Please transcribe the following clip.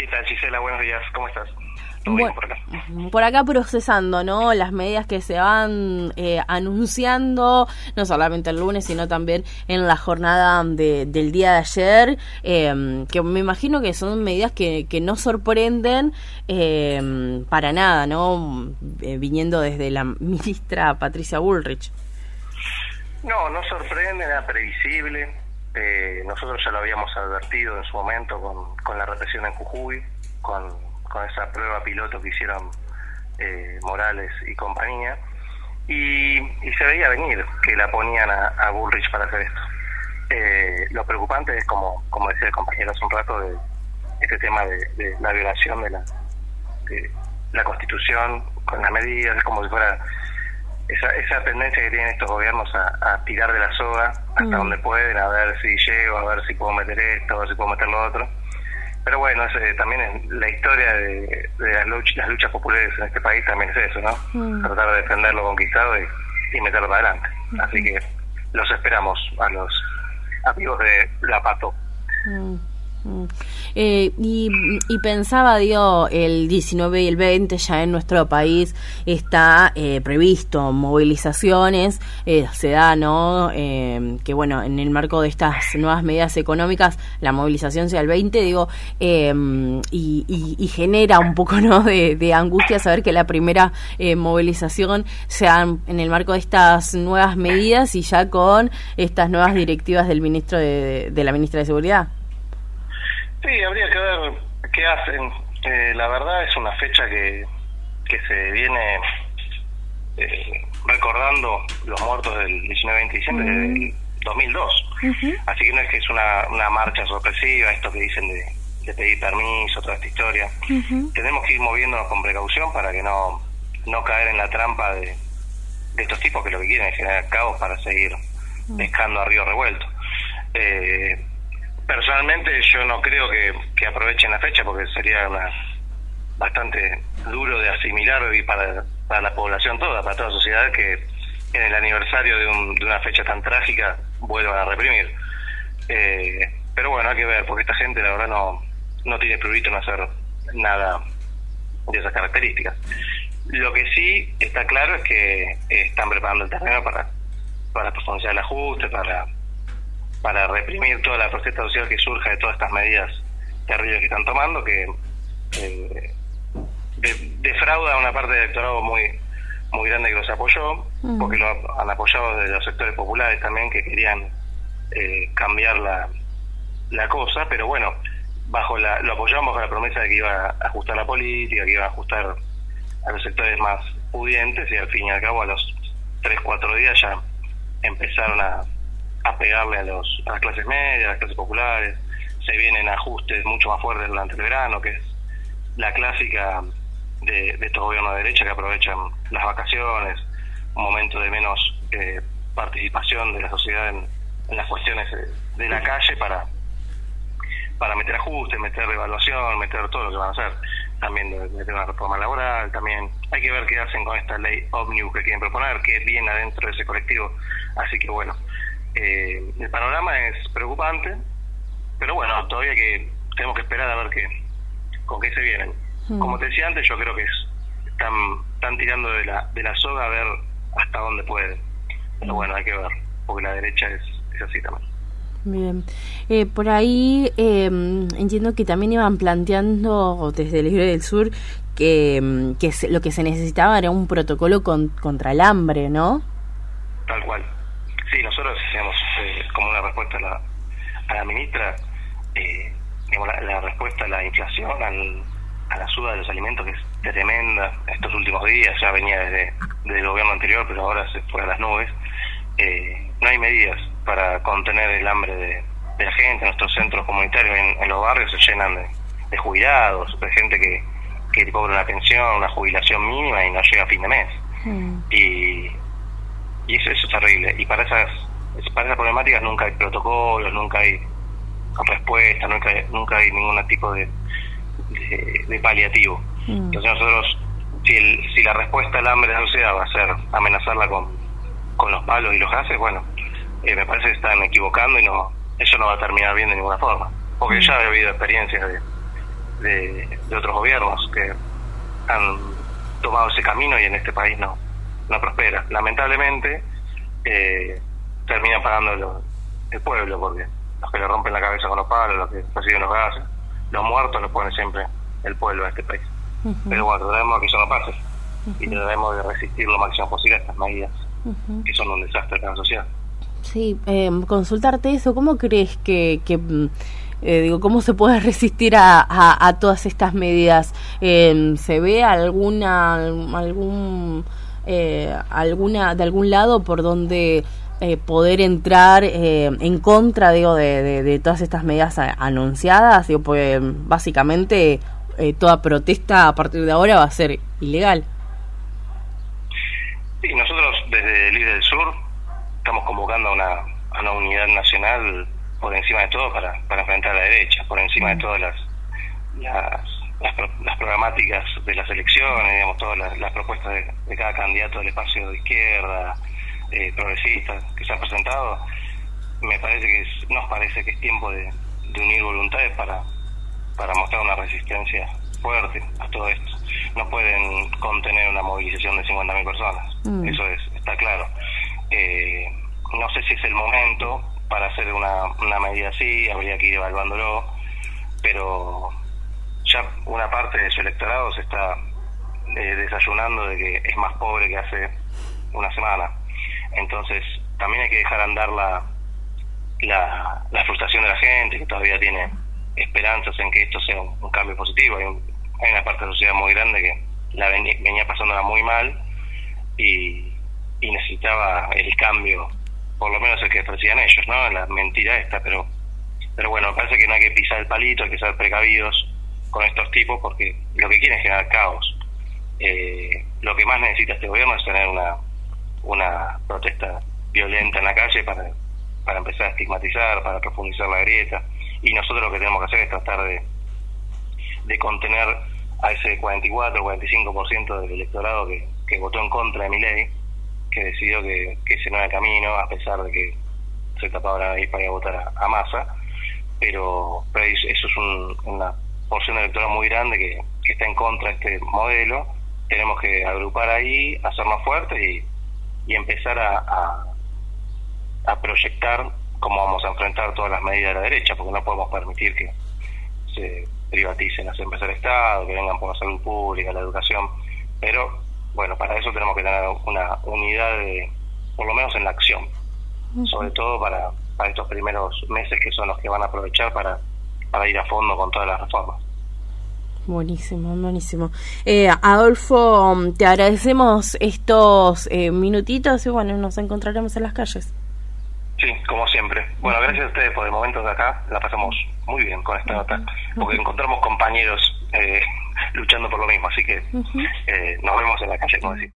¿Qué tal, Gisela? Buenos días, ¿cómo estás? por, acá? procesando, ¿no? Las medidas que se van eh, anunciando, no solamente el lunes, sino también en la jornada del día de ayer, em, que me imagino que son medidas que, que no sorprenden em, para nada, ¿no? Eh, viniendo desde la ministra Patricia Bullrich. No, no sorprende, era previsible. Eh, nosotros ya lo habíamos advertido en su momento con, con la represión en Jujuy, con con esa prueba piloto que hicieron eh, Morales y compañía, y, se veía venir que la ponían a, Bullrich para hacer esto. Eh, lo preocupante es, como, como decía el compañero hace un rato, de este tema de, la violación de la, de la Constitución con las medidas, es como si fuera esa, esa tendencia que tienen estos gobiernos a, tirar de la soga hasta mm. donde pueden, a ver si llego, a ver si puedo meter esto, a ver si puedo meter lo otro pero bueno, eh, también es la historia de, las, luchas, populares en este país también es eso, ¿no? Mm. Tratar de defender lo conquistado y, meterlo para adelante. Así que los esperamos a los amigos de La Pato. Eh, y, pensaba, digo, el 19 y el 20 ya en nuestro país está eh, previsto movilizaciones, eh, se da, ¿no? que bueno, en el marco de estas nuevas medidas económicas, la movilización sea el 20, digo, y, genera un poco, ¿no? De, angustia saber que la primera movilización sea en el marco de estas nuevas medidas y ya con estas nuevas directivas del ministro de la ministra de Seguridad. Sí, habría que ver qué hacen. Eh, la verdad es una fecha que, que se viene eh, recordando los muertos del 19-20 de diciembre del 2002. Así que no es que es una, una marcha sorpresiva, esto que dicen de, de pedir permiso, toda esta historia. Tenemos que ir moviéndonos con precaución para que no, no caer en la trampa de, de estos tipos que lo que quieren es generar caos para seguir pescando a río revuelto. Eh, Personalmente yo no creo que, aprovechen la fecha porque sería una, bastante duro de asimilar y para, para la población toda, para toda sociedad que en el aniversario de, una fecha tan trágica vuelvan a reprimir. Eh, pero bueno, hay que ver, porque esta gente la verdad no, no tiene prurito en hacer nada de esas características. Lo que sí está claro es que están preparando el terreno para, para profundizar el ajuste, para para reprimir toda la protesta social que surja de todas estas medidas terribles que están tomando, que eh, defrauda a una parte del electorado muy muy grande que los apoyó, mm. porque lo han apoyado desde los sectores populares también que querían eh, cambiar la, la cosa, pero bueno, bajo la, lo apoyamos bajo la promesa de que iba a ajustar la política, que iba a ajustar a los sectores más pudientes y al fin y al cabo a los 3, 4 días ya empezaron a, a pegarle a, los, a las clases medias, a las clases populares. Se vienen ajustes mucho más fuertes durante el verano, que es la clásica de, estos gobiernos de derecha que aprovechan las vacaciones, un momento de menos eh, participación de la sociedad en, las cuestiones de, la calle para para meter ajustes, meter evaluación, meter todo lo que van a hacer. También meter una reforma laboral, también hay que ver qué hacen con esta ley ómnibus que quieren proponer, qué viene adentro de ese colectivo. Así que bueno, eh, el panorama es preocupante, pero bueno, todavía que tenemos que esperar a ver qué, con qué se vienen. Hmm. Como te decía antes, yo creo que están, están tirando de la, de la soga a ver hasta dónde pueden. Pero bueno, hay que ver, porque la derecha es, es así también. Bien, eh, por ahí em, entiendo que también iban planteando desde el Libre del Sur que, em, que lo que se necesitaba era un protocolo con, contra el hambre, ¿no? Tal cual. Sí, nosotros hacíamos eh, como una respuesta a la, a la ministra, eh, la, respuesta a la inflación, al, a la suba de los alimentos, que es tremenda estos últimos días, ya venía desde, el gobierno anterior, pero ahora se fue a las nubes. Eh, no hay medidas para contener el hambre de, la gente. Nuestros centros comunitarios en, los barrios se llenan de, jubilados, de gente que, que cobra una pensión, una jubilación mínima y no llega a fin de mes. Mm. Y y eso, es terrible. Y para esas, para esas problemáticas nunca hay protocolos, nunca hay respuesta, nunca hay, nunca hay ningún tipo de, de, paliativo. Mm. Entonces nosotros, si, el, si la respuesta al hambre de la sociedad va a ser amenazarla con, con los palos y los gases, bueno, eh, me parece que están equivocando y no eso no va a terminar bien de ninguna forma. Porque mm. ya ha habido experiencias de, de, otros gobiernos que han tomado ese camino y en este país no, no prospera. Lamentablemente, eh, termina pagando el pueblo, porque los que le rompen la cabeza con los palos, los que reciben los gases, los muertos los pone siempre el pueblo de este país. Pero bueno, trataremos que eso no pase y trataremos de resistir lo máximo posible a estas medidas que son un desastre para la sociedad. Sí, eh, consultarte eso, ¿cómo crees que, que mm, eh, digo, cómo se puede resistir a, a, todas estas medidas? Eh, ¿Se ve alguna, algún, eh, alguna, de algún lado por donde eh, poder entrar eh, en contra digo, de, de, todas estas medidas anunciadas? Digo, pues básicamente toda protesta a partir de ahora va a ser ilegal. Sí, nosotros desde Líder del Sur estamos convocando a una, a una unidad nacional por encima de todo para, para enfrentar a la derecha, por encima de todas las, las, las, programáticas de las elecciones, digamos, todas las, propuestas de, cada candidato del espacio de izquierda, eh, progresista que se han presentado, me parece que es, nos parece que es tiempo de, de unir voluntades para, para mostrar una resistencia fuerte a todo esto. No pueden contener una movilización de 50.000 personas, mm. eso es, está claro. Eh, no sé si es el momento para hacer una, una medida así, habría que ir evaluándolo, pero ya una parte de su electorado se está eh, desayunando de que es más pobre que hace una semana. Entonces, también hay que dejar andar la, la, frustración de la gente, que todavía tiene esperanzas en que esto sea un, cambio positivo. Hay, hay, una parte de la sociedad muy grande que la venía, venía pasándola muy mal y, y necesitaba el cambio, por lo menos el que ofrecían ellos, ¿no? La mentira esta, pero pero bueno, parece que no hay que pisar el palito, hay que ser precavidos con estos tipos porque lo que quieren es generar caos. Eh, lo que más necesita este gobierno es tener una, una protesta violenta en la calle para, para empezar a estigmatizar, para profundizar la grieta. Y nosotros lo que tenemos que hacer es tratar de, de contener a ese 44 o 45% del electorado que, que votó en contra de mi ley que decidió que, que ese no era el camino, a pesar de que se tapaba la nariz para ir a votar a, masa, pero, pero eso es una porción electoral muy grande que, está en contra de este modelo. Tenemos que agrupar ahí, hacernos fuertes y, y empezar a, a, a proyectar cómo vamos a enfrentar todas las medidas de la derecha, porque no podemos permitir que se privaticen las empresas del Estado, que vengan por la salud pública, la educación, pero bueno, para eso tenemos que tener una unidad, de, por lo menos en la acción, sobre todo para, para estos primeros meses que son los que van a aprovechar para, para ir a fondo con todas las reformas. Buenísimo, buenísimo. Eh, Adolfo, te agradecemos estos eh, minutitos y bueno, nos encontraremos en las calles. Sí, como siempre. Bueno, gracias a ustedes por el momento de acá. La pasamos muy bien con esta nota, porque encontramos compañeros eh, luchando por lo mismo. Así que eh, nos vemos en la calle, como decir.